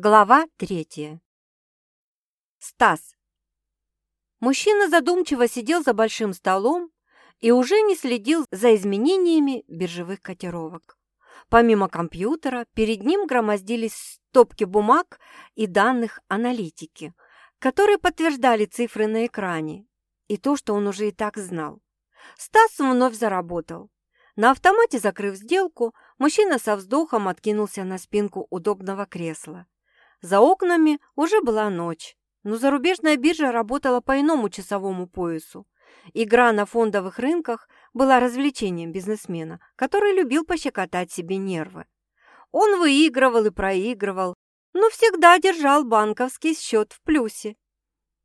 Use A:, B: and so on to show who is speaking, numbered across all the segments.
A: Глава третья. Стас. Мужчина задумчиво сидел за большим столом и уже не следил за изменениями биржевых котировок. Помимо компьютера, перед ним громоздились стопки бумаг и данных аналитики, которые подтверждали цифры на экране и то, что он уже и так знал. Стас вновь заработал. На автомате закрыв сделку, мужчина со вздохом откинулся на спинку удобного кресла. За окнами уже была ночь, но зарубежная биржа работала по иному часовому поясу. Игра на фондовых рынках была развлечением бизнесмена, который любил пощекотать себе нервы. Он выигрывал и проигрывал, но всегда держал банковский счет в плюсе.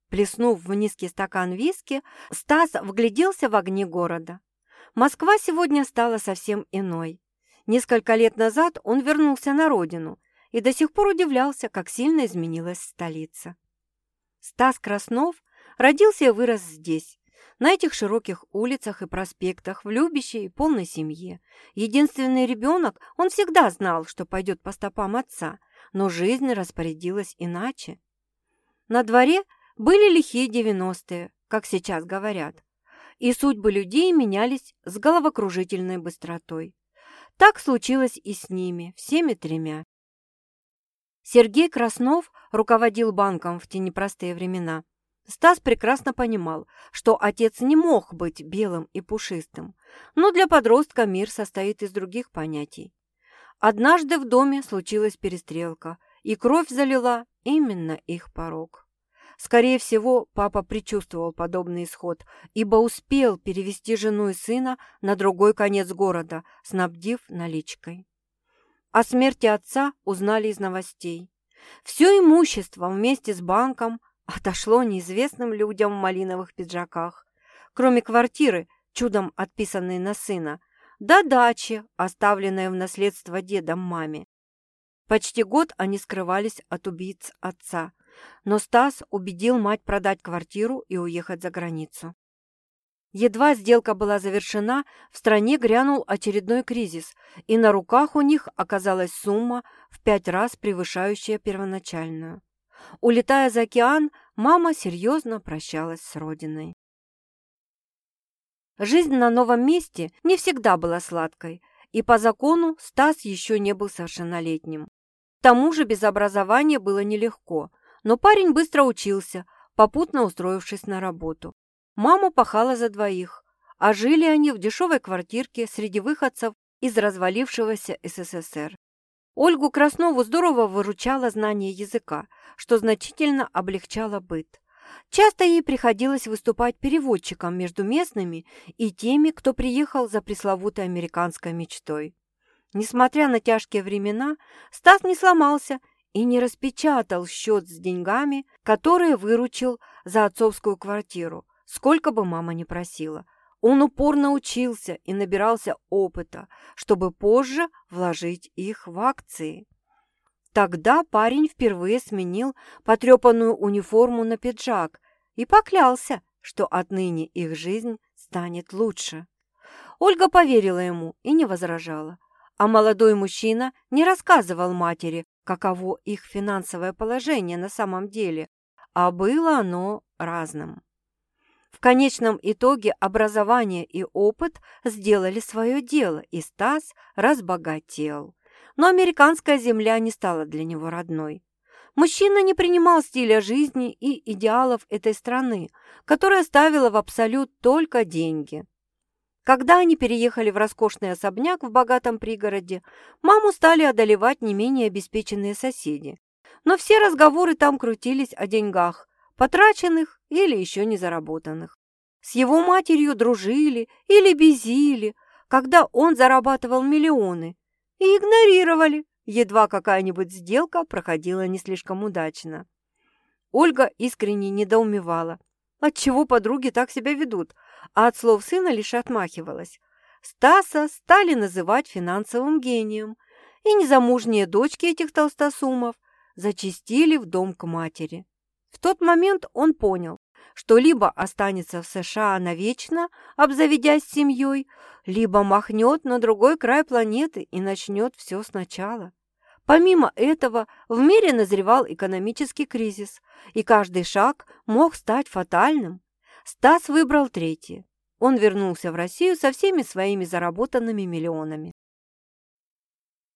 A: Плеснув в низкий стакан виски, Стас вгляделся в огни города. Москва сегодня стала совсем иной. Несколько лет назад он вернулся на родину и до сих пор удивлялся, как сильно изменилась столица. Стас Краснов родился и вырос здесь, на этих широких улицах и проспектах, в любящей и полной семье. Единственный ребенок, он всегда знал, что пойдет по стопам отца, но жизнь распорядилась иначе. На дворе были лихие девяностые, как сейчас говорят, и судьбы людей менялись с головокружительной быстротой. Так случилось и с ними, всеми тремя. Сергей Краснов руководил банком в те непростые времена. Стас прекрасно понимал, что отец не мог быть белым и пушистым, но для подростка мир состоит из других понятий. Однажды в доме случилась перестрелка, и кровь залила именно их порог. Скорее всего, папа предчувствовал подобный исход, ибо успел перевести жену и сына на другой конец города, снабдив наличкой. О смерти отца узнали из новостей. Все имущество вместе с банком отошло неизвестным людям в малиновых пиджаках, кроме квартиры, чудом отписанной на сына, до дачи, оставленной в наследство дедом маме. Почти год они скрывались от убийц отца, но Стас убедил мать продать квартиру и уехать за границу. Едва сделка была завершена, в стране грянул очередной кризис, и на руках у них оказалась сумма в пять раз превышающая первоначальную. Улетая за океан, мама серьезно прощалась с родиной. Жизнь на новом месте не всегда была сладкой, и по закону Стас еще не был совершеннолетним. К тому же без образования было нелегко, но парень быстро учился, попутно устроившись на работу. Мама пахала за двоих, а жили они в дешевой квартирке среди выходцев из развалившегося СССР. Ольгу Краснову здорово выручало знание языка, что значительно облегчало быт. Часто ей приходилось выступать переводчиком между местными и теми, кто приехал за пресловутой американской мечтой. Несмотря на тяжкие времена, Стас не сломался и не распечатал счет с деньгами, которые выручил за отцовскую квартиру, сколько бы мама ни просила. Он упорно учился и набирался опыта, чтобы позже вложить их в акции. Тогда парень впервые сменил потрепанную униформу на пиджак и поклялся, что отныне их жизнь станет лучше. Ольга поверила ему и не возражала, а молодой мужчина не рассказывал матери, каково их финансовое положение на самом деле, а было оно разным. В конечном итоге образование и опыт сделали свое дело, и Стас разбогател. Но американская земля не стала для него родной. Мужчина не принимал стиля жизни и идеалов этой страны, которая ставила в абсолют только деньги. Когда они переехали в роскошный особняк в богатом пригороде, маму стали одолевать не менее обеспеченные соседи. Но все разговоры там крутились о деньгах, потраченных или еще не заработанных. С его матерью дружили или безили, когда он зарабатывал миллионы, и игнорировали, едва какая-нибудь сделка проходила не слишком удачно. Ольга искренне недоумевала, отчего подруги так себя ведут, а от слов сына лишь отмахивалась. Стаса стали называть финансовым гением, и незамужние дочки этих толстосумов зачастили в дом к матери. В тот момент он понял, что либо останется в США навечно, обзаведясь семьей, либо махнет на другой край планеты и начнет все сначала. Помимо этого, в мире назревал экономический кризис, и каждый шаг мог стать фатальным. Стас выбрал третий. Он вернулся в Россию со всеми своими заработанными миллионами.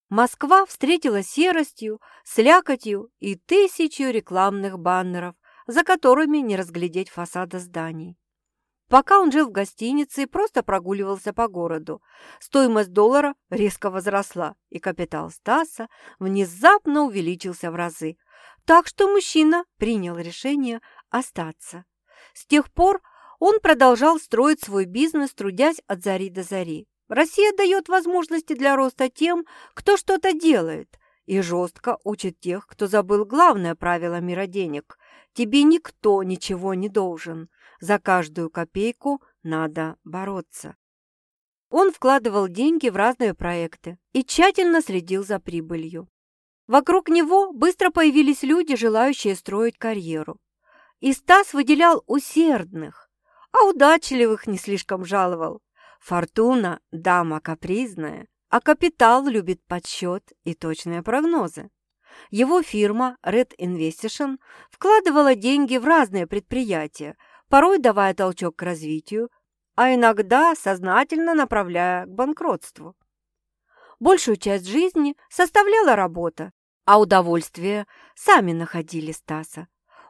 A: Москва встретила серостью, слякотью и тысячью рекламных баннеров, за которыми не разглядеть фасада зданий. Пока он жил в гостинице и просто прогуливался по городу, стоимость доллара резко возросла, и капитал Стаса внезапно увеличился в разы. Так что мужчина принял решение остаться. С тех пор он продолжал строить свой бизнес, трудясь от зари до зари. Россия дает возможности для роста тем, кто что-то делает, и жестко учит тех, кто забыл главное правило мира денег. Тебе никто ничего не должен. За каждую копейку надо бороться. Он вкладывал деньги в разные проекты и тщательно следил за прибылью. Вокруг него быстро появились люди, желающие строить карьеру. И Стас выделял усердных, а удачливых не слишком жаловал. Фортуна – дама капризная, а капитал любит подсчет и точные прогнозы. Его фирма Red Investition вкладывала деньги в разные предприятия, порой давая толчок к развитию, а иногда сознательно направляя к банкротству. Большую часть жизни составляла работа, а удовольствия сами находили Стаса.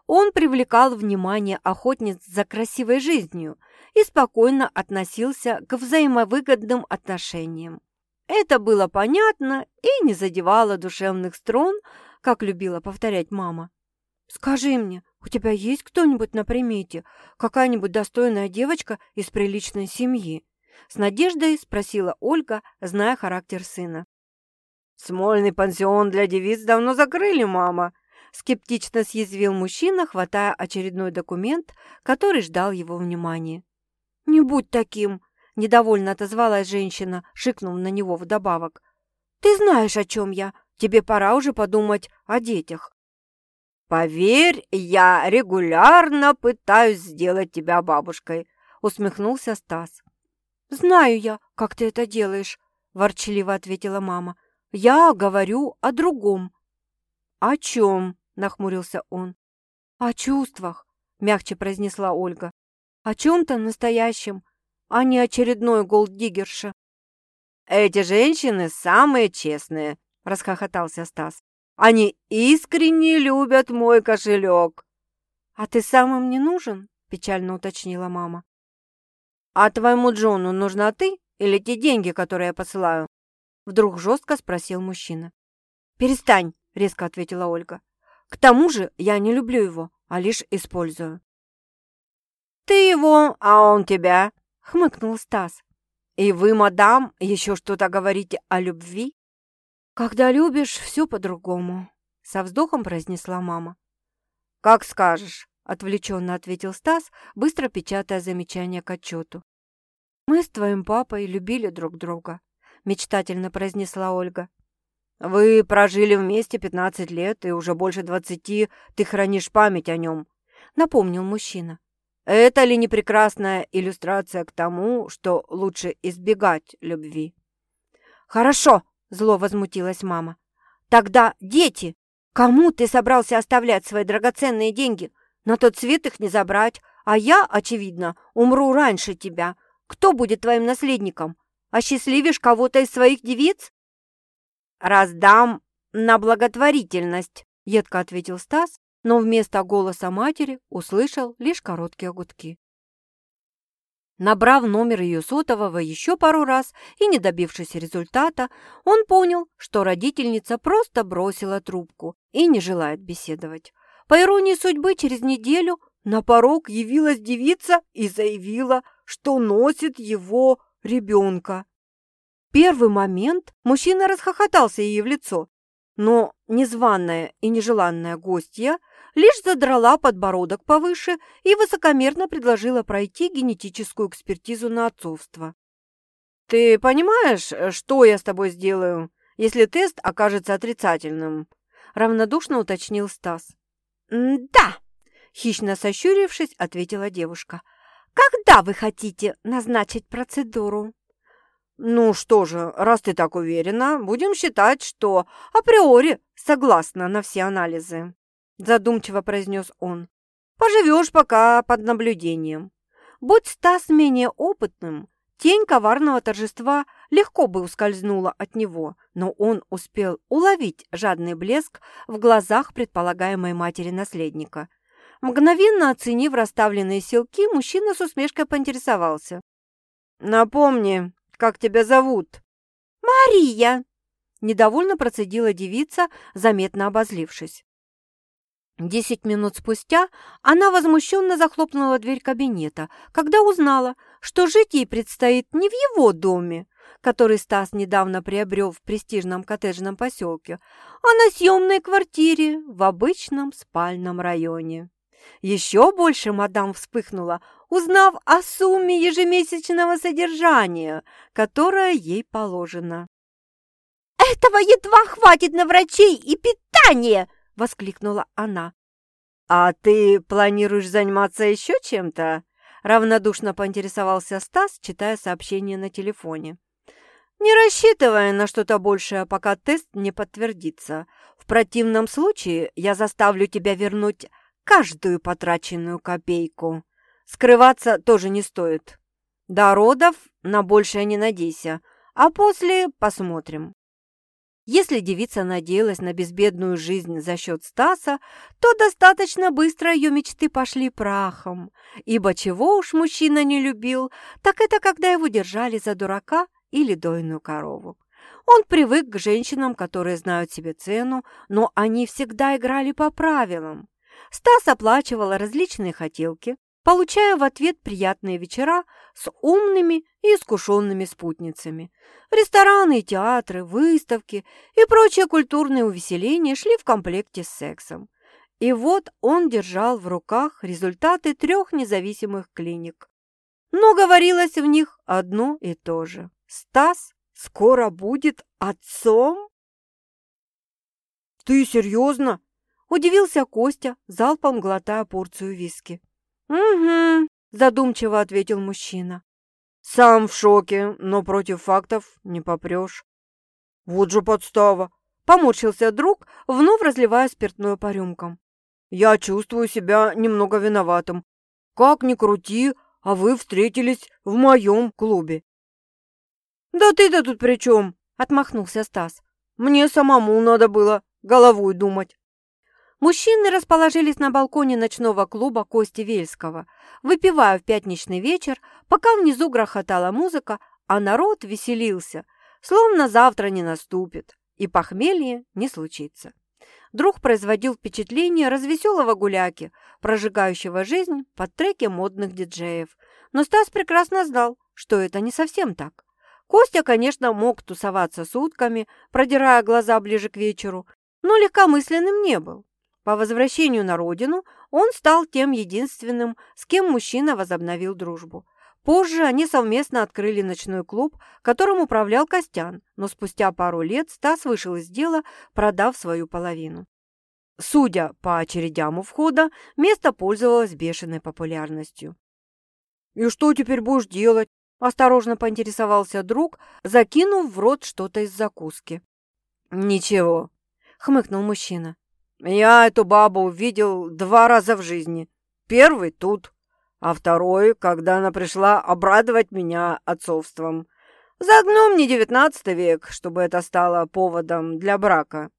A: Он привлекал внимание охотниц за красивой жизнью и спокойно относился к взаимовыгодным отношениям. Это было понятно и не задевало душевных струн, как любила повторять мама. «Скажи мне, у тебя есть кто-нибудь на примете? Какая-нибудь достойная девочка из приличной семьи?» С надеждой спросила Ольга, зная характер сына.
B: «Смольный пансион для девиц давно закрыли, мама», скептично съязвил мужчина, хватая очередной документ, который ждал его внимания.
A: «Не будь таким!» – недовольно отозвалась женщина, шикнув на него вдобавок. «Ты знаешь, о чем я. Тебе пора уже подумать о детях».
B: «Поверь, я регулярно пытаюсь сделать тебя бабушкой», – усмехнулся Стас.
A: «Знаю я, как ты это делаешь», – ворчливо ответила мама. «Я говорю о другом».
B: «О чем?» – нахмурился он.
A: «О чувствах», – мягче произнесла Ольга. «О чем-то настоящем, а не очередной голддиггерша».
B: «Эти женщины самые честные», – расхохотался Стас. Они искренне любят мой кошелек.
A: А ты сам им не нужен? Печально уточнила мама.
B: А твоему Джону нужна ты или те деньги, которые я посылаю? Вдруг жестко спросил мужчина.
A: Перестань, резко ответила Ольга. К тому же я не люблю его, а лишь использую.
B: Ты его, а он тебя, хмыкнул Стас. И вы, мадам, еще что-то говорите о любви?
A: «Когда любишь, все по-другому», — со вздохом произнесла мама.
B: «Как скажешь», —
A: отвлеченно ответил Стас, быстро печатая замечание к отчету. «Мы с твоим папой любили друг друга», — мечтательно произнесла Ольга.
B: «Вы прожили вместе пятнадцать лет, и уже больше двадцати ты хранишь память о нем», — напомнил мужчина. «Это ли не прекрасная иллюстрация к тому, что лучше избегать любви?»
A: «Хорошо!» Зло возмутилась мама. «Тогда дети! Кому ты собрался оставлять свои драгоценные деньги? На тот свет их не забрать, а я, очевидно, умру раньше тебя. Кто будет твоим наследником? Осчастливишь кого-то из своих девиц?»
B: «Раздам на благотворительность», — едко ответил Стас,
A: но вместо голоса матери услышал лишь короткие гудки. Набрав номер ее сотового еще пару раз и не добившись результата, он понял, что родительница просто бросила трубку и не желает беседовать. По иронии судьбы, через неделю на порог явилась девица и заявила, что носит его ребенка. Первый момент мужчина расхохотался ей в лицо, но незваная и нежеланная гостья лишь задрала подбородок повыше и высокомерно предложила пройти генетическую экспертизу на отцовство.
B: «Ты понимаешь, что я с тобой сделаю, если тест окажется отрицательным?» – равнодушно уточнил Стас.
A: «Да!» – хищно сощурившись, ответила девушка. «Когда вы хотите назначить процедуру?»
B: «Ну что же, раз ты так уверена, будем считать, что априори согласна на все анализы», задумчиво произнес он. «Поживешь пока под наблюдением. Будь Стас менее опытным, тень коварного торжества легко бы ускользнула от него, но он успел уловить жадный блеск в глазах предполагаемой матери наследника. Мгновенно оценив расставленные селки, мужчина с усмешкой поинтересовался. «Напомни, как тебя зовут?»
A: «Мария!»
B: – недовольно процедила девица, заметно обозлившись. Десять минут спустя она возмущенно захлопнула дверь кабинета, когда узнала, что жить ей предстоит не в его доме, который Стас недавно приобрел в престижном коттеджном поселке, а на съемной квартире в обычном спальном районе. Еще больше мадам вспыхнула, узнав о сумме ежемесячного содержания, которое ей положено.
A: «Этого едва хватит на врачей и питание!» – воскликнула она.
B: «А ты планируешь заниматься еще чем-то?» – равнодушно поинтересовался Стас, читая сообщение на телефоне. «Не рассчитывая на что-то большее, пока тест не подтвердится. В противном случае я заставлю тебя вернуть каждую потраченную копейку. Скрываться тоже не стоит. До родов на большее не надейся, а после посмотрим. Если девица надеялась на безбедную жизнь за счет Стаса, то достаточно быстро ее мечты пошли прахом, ибо чего уж мужчина не любил, так это когда его держали за дурака или дойную корову. Он привык к женщинам, которые знают себе цену, но они всегда играли по правилам. Стас оплачивал различные хотелки, получая в ответ приятные вечера с умными и искушенными спутницами. Рестораны, театры, выставки и прочие культурные увеселения шли в комплекте с сексом. И вот он держал в руках результаты трех независимых клиник. Но говорилось в них одно и то же. Стас скоро будет отцом? «Ты серьезно?» Удивился Костя, залпом глотая порцию виски. «Угу», – задумчиво ответил мужчина. «Сам в шоке, но против фактов не попрешь». «Вот же подстава!» – поморщился друг, вновь разливая спиртное по рюмкам. «Я чувствую себя немного виноватым. Как ни крути, а вы встретились в моем клубе». «Да ты-то тут при чем?» – отмахнулся Стас. «Мне самому надо было головой думать». Мужчины расположились на балконе ночного клуба Кости Вельского, выпивая в пятничный вечер, пока внизу грохотала музыка, а народ веселился, словно завтра не наступит и похмелье не случится. Друг производил впечатление развеселого гуляки, прожигающего жизнь под треки модных диджеев. Но Стас прекрасно знал, что это не совсем так. Костя, конечно, мог тусоваться сутками, продирая глаза ближе к вечеру, но легкомысленным не был. По возвращению на родину он стал тем единственным, с кем мужчина возобновил дружбу. Позже они совместно открыли ночной клуб, которым управлял Костян, но спустя пару лет Стас вышел из дела, продав свою половину. Судя по очередям у входа, место пользовалось бешеной популярностью. «И что теперь будешь делать?» – осторожно поинтересовался друг, закинув в рот что-то из закуски. «Ничего», – хмыкнул мужчина. Я эту бабу увидел два раза в жизни. Первый тут, а второй, когда она пришла обрадовать меня отцовством. Заодно мне девятнадцатый век, чтобы это стало поводом для брака.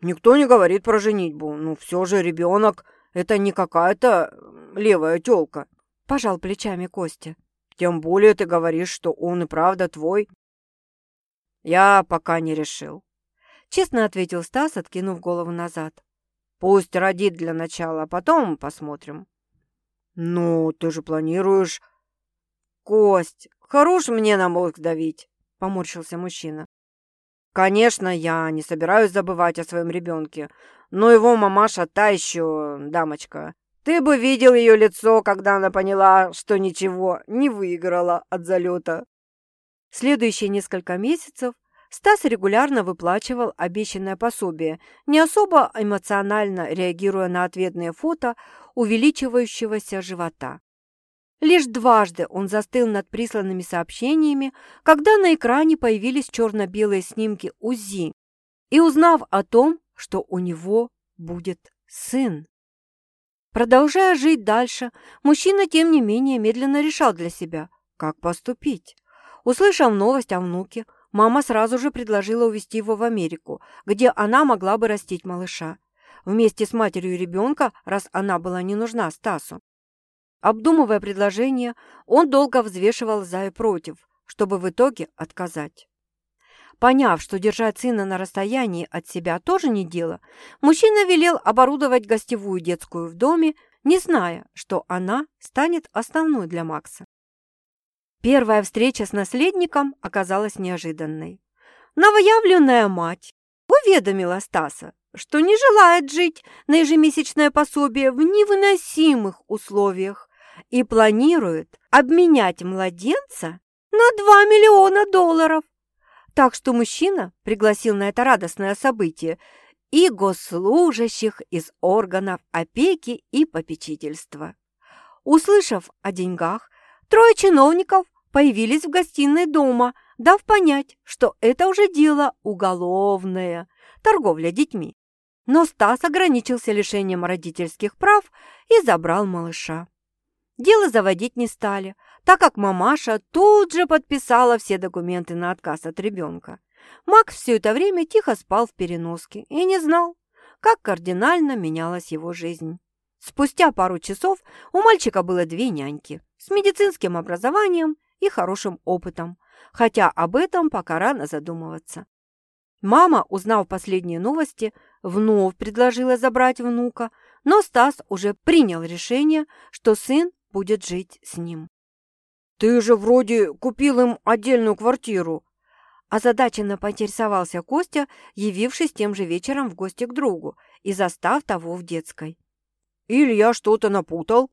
B: Никто не говорит про женитьбу, но ну, все же ребенок — это не какая-то левая тёлка. Пожал плечами Костя. Тем более ты говоришь, что он и правда твой. Я пока не решил. Честно ответил Стас, откинув голову назад. Пусть родит для начала, а потом посмотрим. Ну, ты же планируешь... Кость, хорош мне на мозг давить, поморщился мужчина. Конечно, я не собираюсь забывать о своем ребенке, но его мамаша та еще дамочка. Ты бы видел ее лицо, когда она поняла, что ничего не выиграла от залета. Следующие несколько месяцев Стас регулярно выплачивал обещанное пособие, не особо эмоционально реагируя на ответные фото увеличивающегося живота.
A: Лишь дважды он застыл над присланными сообщениями, когда на экране появились черно-белые снимки УЗИ, и узнав о том, что у него будет сын. Продолжая жить дальше, мужчина, тем не менее, медленно решал для себя, как поступить. Услышав новость о внуке, мама сразу же предложила увезти его в Америку, где она могла бы растить малыша. Вместе с матерью ребенка, раз она была не нужна Стасу. Обдумывая предложение, он долго взвешивал за и против, чтобы в итоге отказать. Поняв, что держать сына на расстоянии от себя тоже не дело, мужчина велел оборудовать гостевую детскую в доме, не зная, что она станет основной для Макса. Первая встреча с наследником оказалась неожиданной. Новоявленная мать уведомила Стаса, что не желает жить на ежемесячное пособие в невыносимых условиях и планирует обменять младенца на 2 миллиона долларов. Так что мужчина пригласил на это радостное событие и госслужащих из органов опеки и попечительства. Услышав о деньгах, трое чиновников появились в гостиной дома, дав понять, что это уже дело уголовное – торговля детьми. Но Стас ограничился лишением родительских прав и забрал малыша. Дело заводить не стали, так как мамаша тут же подписала все документы на отказ от ребенка. Макс все это время тихо спал в переноске и не знал, как кардинально менялась его жизнь. Спустя пару часов у мальчика было две няньки с медицинским образованием и хорошим опытом, хотя об этом пока рано задумываться. Мама, узнав последние новости, вновь предложила забрать внука, но Стас уже принял решение, что сын будет жить с ним. «Ты же вроде купил им отдельную квартиру!» Озадаченно поинтересовался Костя, явившись тем же вечером в гости к другу и застав того в детской. «Или я что-то напутал?»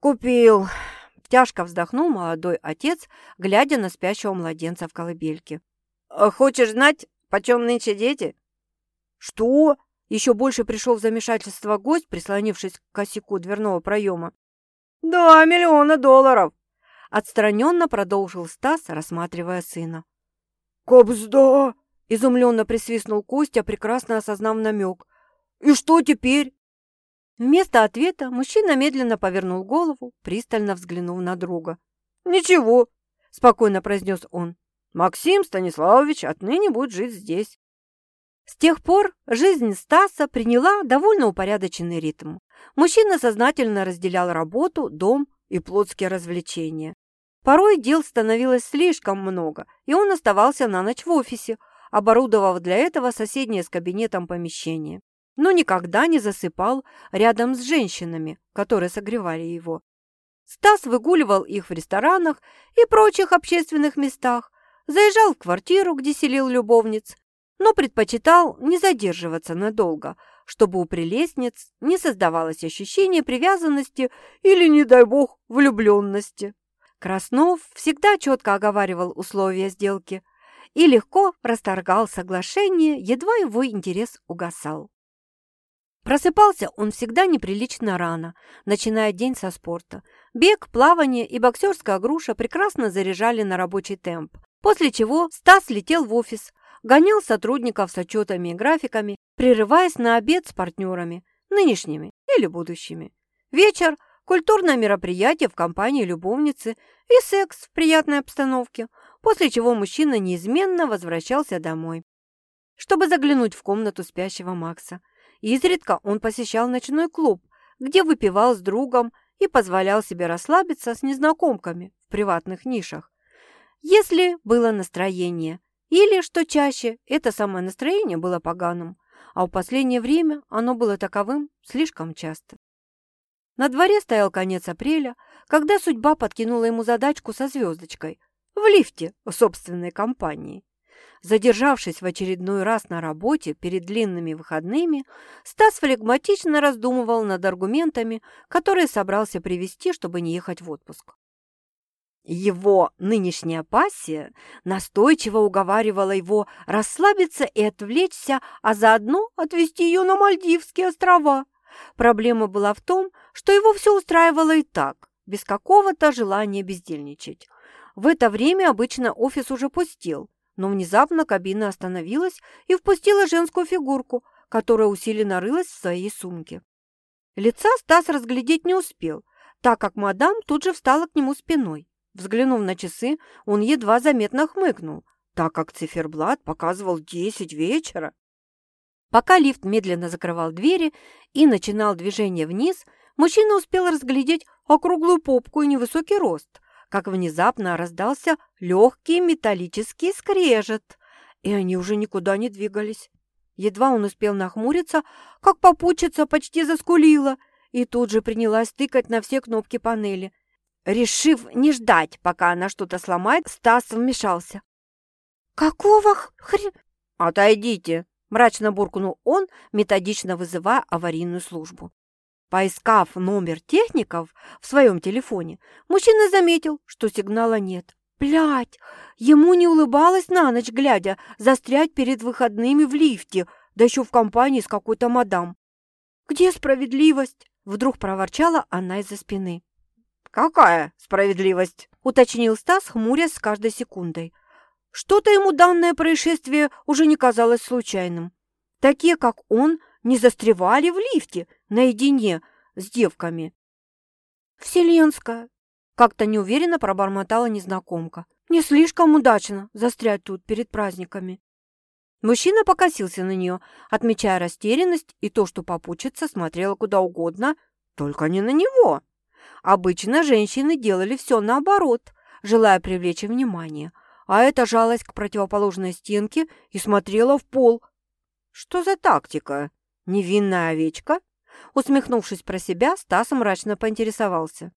A: «Купил!» – тяжко вздохнул молодой отец, глядя на спящего младенца в колыбельке. «А «Хочешь знать, почем нынче дети?» «Что?» – еще больше пришел в замешательство гость, прислонившись к косяку дверного проема. «Два миллиона долларов!» Отстраненно продолжил Стас, рассматривая сына. «Кобзда!» – изумленно присвистнул Костя, прекрасно осознав намек. «И что теперь?» Вместо ответа мужчина медленно повернул голову, пристально взглянув на друга. «Ничего», – спокойно произнес он. «Максим Станиславович отныне будет жить здесь». С тех пор жизнь Стаса приняла довольно упорядоченный ритм. Мужчина сознательно разделял работу, дом и плотские развлечения. Порой дел становилось слишком много, и он оставался на ночь в офисе, оборудовав для этого соседнее с кабинетом помещение. Но никогда не засыпал рядом с женщинами, которые согревали его. Стас выгуливал их в ресторанах и прочих общественных местах, заезжал в квартиру, где селил любовниц, но предпочитал не задерживаться надолго, чтобы у прелестниц не создавалось ощущение привязанности или, не дай бог, влюбленности. Краснов всегда четко оговаривал условия сделки и легко расторгал соглашение, едва его интерес угасал. Просыпался он всегда неприлично рано, начиная день со спорта. Бег, плавание и боксерская груша прекрасно заряжали на рабочий темп, после чего Стас летел в офис, гонял сотрудников с отчетами и графиками, прерываясь на обед с партнерами, нынешними или будущими. Вечер – культурное мероприятие в компании любовницы и секс в приятной обстановке, после чего мужчина неизменно возвращался домой, чтобы заглянуть в комнату спящего Макса. Изредка он посещал ночной клуб, где выпивал с другом и позволял себе расслабиться с незнакомками в приватных нишах. Если было настроение – или, что чаще, это самое настроение было поганым, а в последнее время оно было таковым слишком часто. На дворе стоял конец апреля, когда судьба подкинула ему задачку со звездочкой в лифте собственной компании. Задержавшись в очередной раз на работе перед длинными выходными, Стас флегматично раздумывал над аргументами, которые собрался привести, чтобы не ехать в отпуск. Его нынешняя пассия настойчиво уговаривала его расслабиться и отвлечься, а заодно отвезти ее на Мальдивские острова. Проблема была в том, что его все устраивало и так, без какого-то желания бездельничать. В это время обычно офис уже пустел, но внезапно кабина остановилась и впустила женскую фигурку, которая усиленно рылась в своей сумке. Лица Стас разглядеть не успел, так как мадам тут же встала к нему спиной. Взглянув на часы, он едва заметно хмыкнул, так как циферблат показывал десять вечера. Пока лифт медленно закрывал двери и начинал движение вниз, мужчина успел разглядеть округлую попку и невысокий рост, как внезапно раздался легкий металлический скрежет, и они уже никуда не двигались. Едва он успел нахмуриться, как попутчица почти заскулила и тут же принялась тыкать на все кнопки панели. Решив не ждать, пока она что-то сломает, Стас вмешался. «Какого хрен...» «Отойдите!» – мрачно буркнул он, методично вызывая аварийную службу. Поискав номер техников в своем телефоне, мужчина заметил, что сигнала нет. Блядь, ему не улыбалось на ночь глядя застрять перед выходными в лифте, да еще в компании с какой-то мадам. «Где справедливость?» – вдруг проворчала она из-за спины.
B: «Какая справедливость?» – уточнил Стас, хмурясь с каждой секундой. Что-то ему данное происшествие уже не казалось случайным. Такие, как он, не застревали в лифте наедине с девками.
A: «Вселенская!» – как-то неуверенно пробормотала незнакомка. «Не слишком удачно застрять тут перед праздниками». Мужчина покосился на нее, отмечая растерянность и то, что попутчица смотрела куда угодно, только не на него. Обычно женщины делали все наоборот, желая привлечь внимание – а эта жалась к противоположной стенке и смотрела в пол. «Что за тактика? Невинная овечка?» Усмехнувшись про себя, Стас мрачно поинтересовался.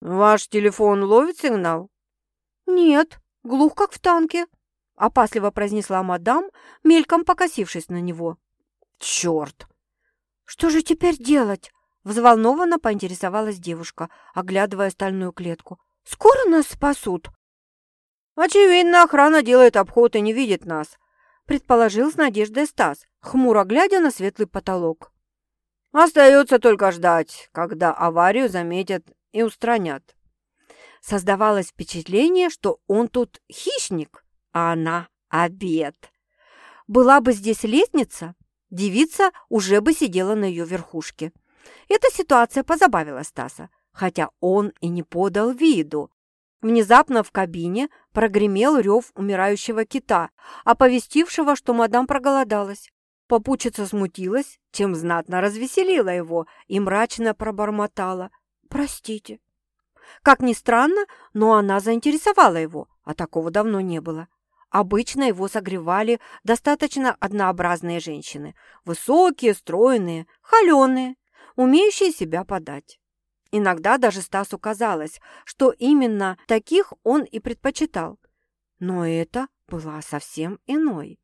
A: «Ваш телефон ловит сигнал?» «Нет, глух, как в танке», — опасливо произнесла мадам, мельком покосившись на него.
B: «Черт!»
A: «Что же теперь делать?» — взволнованно поинтересовалась девушка, оглядывая стальную клетку. «Скоро нас спасут?»
B: «Очевидно, охрана делает обход и не видит нас», предположил с надеждой Стас, хмуро глядя на светлый потолок. «Остается только ждать, когда аварию заметят и устранят».
A: Создавалось впечатление, что он тут хищник, а она обед. Была бы здесь лестница, девица уже бы сидела на ее верхушке. Эта ситуация позабавила Стаса, хотя он и не подал виду, Внезапно в кабине прогремел рев умирающего кита, оповестившего, что мадам проголодалась. Попутчица смутилась, чем знатно развеселила его и мрачно пробормотала. «Простите». Как ни странно, но она заинтересовала его, а такого давно не было. Обычно его согревали достаточно однообразные женщины. Высокие, стройные, холеные, умеющие себя подать. Иногда даже Стасу казалось, что именно таких он и предпочитал. Но это была совсем иной.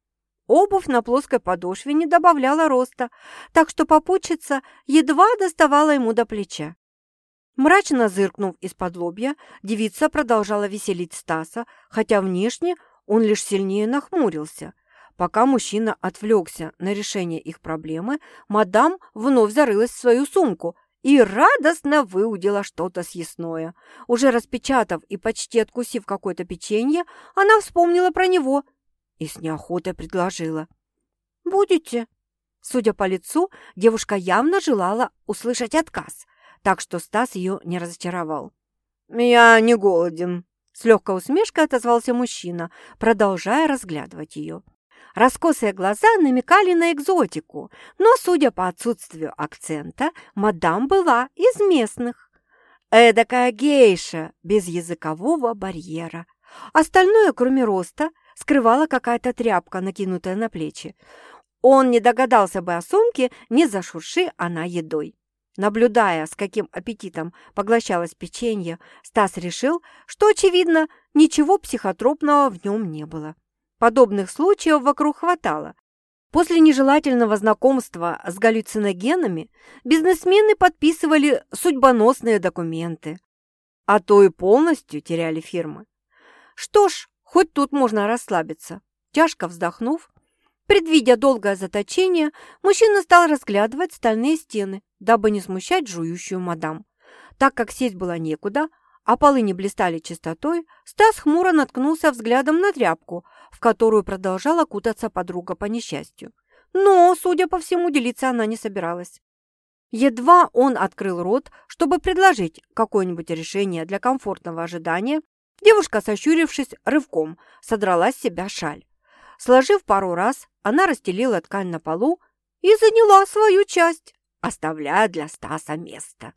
A: Обувь на плоской подошве не добавляла роста, так что попутчица едва доставала ему до плеча. Мрачно зыркнув из-под лобья, девица продолжала веселить Стаса, хотя внешне он лишь сильнее нахмурился. Пока мужчина отвлекся на решение их проблемы, мадам вновь зарылась в свою сумку, и радостно выудила что-то съестное. Уже распечатав и почти откусив какое-то печенье, она вспомнила про него и с неохотой предложила. «Будете?» Судя по лицу, девушка явно желала услышать отказ, так что Стас ее не разочаровал.
B: «Я не голоден», —
A: с легкой усмешкой отозвался мужчина, продолжая разглядывать ее. Раскосые глаза намекали на экзотику, но, судя по отсутствию акцента, мадам была из местных. Эдакая гейша, без языкового барьера. Остальное, кроме роста, скрывала какая-то тряпка, накинутая на плечи. Он не догадался бы о сумке, не зашурши она едой. Наблюдая, с каким аппетитом поглощалось печенье, Стас решил, что, очевидно, ничего психотропного в нем не было. Подобных случаев вокруг хватало. После нежелательного знакомства с галлюциногенами бизнесмены подписывали судьбоносные документы, а то и полностью теряли фирмы. Что ж, хоть тут можно расслабиться. Тяжко вздохнув, предвидя долгое заточение, мужчина стал разглядывать стальные стены, дабы не смущать жующую мадам. Так как сесть было некуда, а полы не блистали чистотой, Стас хмуро наткнулся взглядом на тряпку, в которую продолжала кутаться подруга по несчастью. Но, судя по всему, делиться она не собиралась. Едва он открыл рот, чтобы предложить какое-нибудь решение для комфортного ожидания, девушка, сощурившись рывком, содрала с себя шаль. Сложив пару раз, она расстелила ткань на полу и заняла свою часть, оставляя для Стаса место.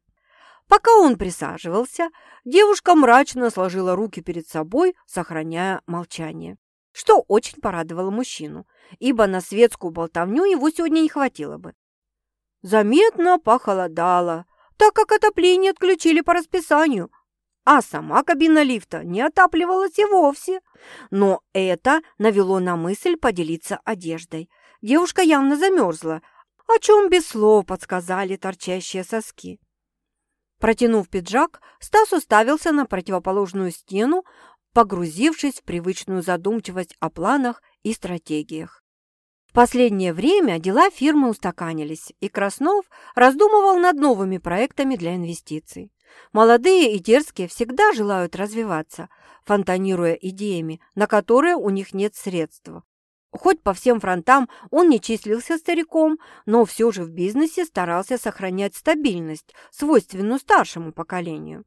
A: Пока он присаживался, девушка мрачно сложила руки перед собой, сохраняя молчание, что очень порадовало мужчину, ибо на светскую болтовню его сегодня не хватило бы. Заметно похолодало, так как отопление отключили по расписанию, а сама кабина лифта не отапливалась и вовсе. Но это навело на мысль поделиться одеждой. Девушка явно замерзла, о чем без слов подсказали торчащие соски. Протянув пиджак, Стас уставился на противоположную стену, погрузившись в привычную задумчивость о планах и стратегиях. В последнее время дела фирмы устаканились, и Краснов раздумывал над новыми проектами для инвестиций. Молодые и дерзкие всегда желают развиваться, фонтанируя идеями, на которые у них нет средств. Хоть по всем фронтам он не числился стариком, но все же в бизнесе старался сохранять стабильность, свойственную старшему поколению.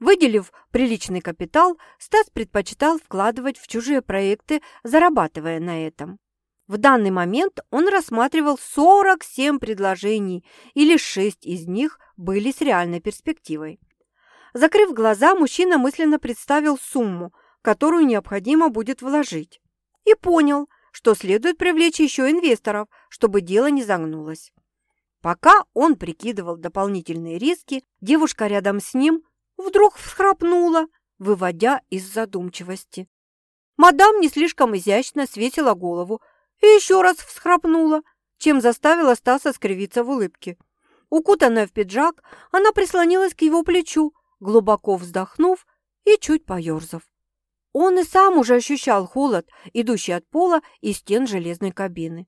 A: Выделив приличный капитал, Стас предпочитал вкладывать в чужие проекты, зарабатывая на этом. В данный момент он рассматривал 47 предложений, и лишь 6 из них были с реальной перспективой. Закрыв глаза, мужчина мысленно представил сумму, которую необходимо будет вложить, и понял – что следует привлечь еще инвесторов, чтобы дело не загнулось. Пока он прикидывал дополнительные риски, девушка рядом с ним вдруг всхрапнула, выводя из задумчивости. Мадам не слишком изящно свесила голову и еще раз всхрапнула, чем заставила Стаса скривиться в улыбке. Укутанная в пиджак, она прислонилась к его плечу, глубоко вздохнув и чуть поерзав. Он и сам уже ощущал холод, идущий от пола и стен железной кабины.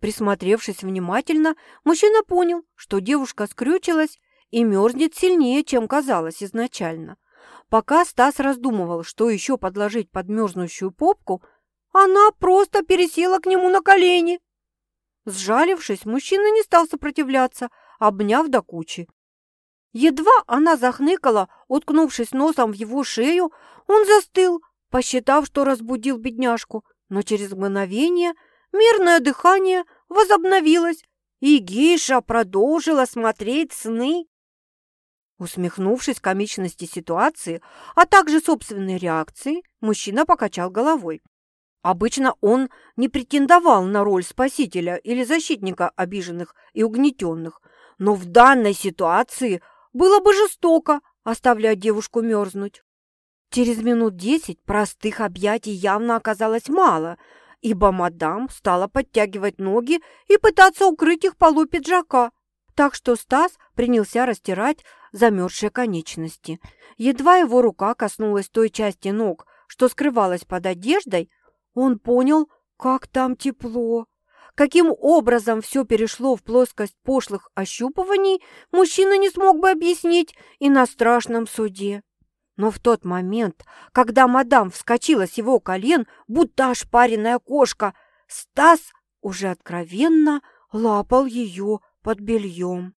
A: Присмотревшись внимательно, мужчина понял, что девушка скрючилась и мерзнет сильнее, чем казалось изначально. Пока Стас раздумывал, что еще подложить под мерзнущую попку, она просто пересела к нему на колени. Сжалившись, мужчина не стал сопротивляться, обняв до кучи. Едва она захныкала, уткнувшись носом в его шею, он застыл, посчитав, что разбудил бедняжку, но через мгновение мирное дыхание возобновилось, и Гиша продолжила смотреть сны. Усмехнувшись комичности ситуации, а также собственной реакции, мужчина покачал головой. Обычно он не претендовал на роль спасителя или защитника обиженных и угнетенных, но в данной ситуации было бы жестоко оставлять девушку мерзнуть. Через минут десять простых объятий явно оказалось мало, ибо мадам стала подтягивать ноги и пытаться укрыть их полу пиджака, так что Стас принялся растирать замерзшие конечности. Едва его рука коснулась той части ног, что скрывалась под одеждой, он понял, как там тепло. Каким образом все перешло в плоскость пошлых ощупываний, мужчина не смог бы объяснить и на страшном суде. Но в тот момент, когда мадам вскочила с его колен, будто ошпаренная кошка, Стас уже откровенно лапал ее под бельем.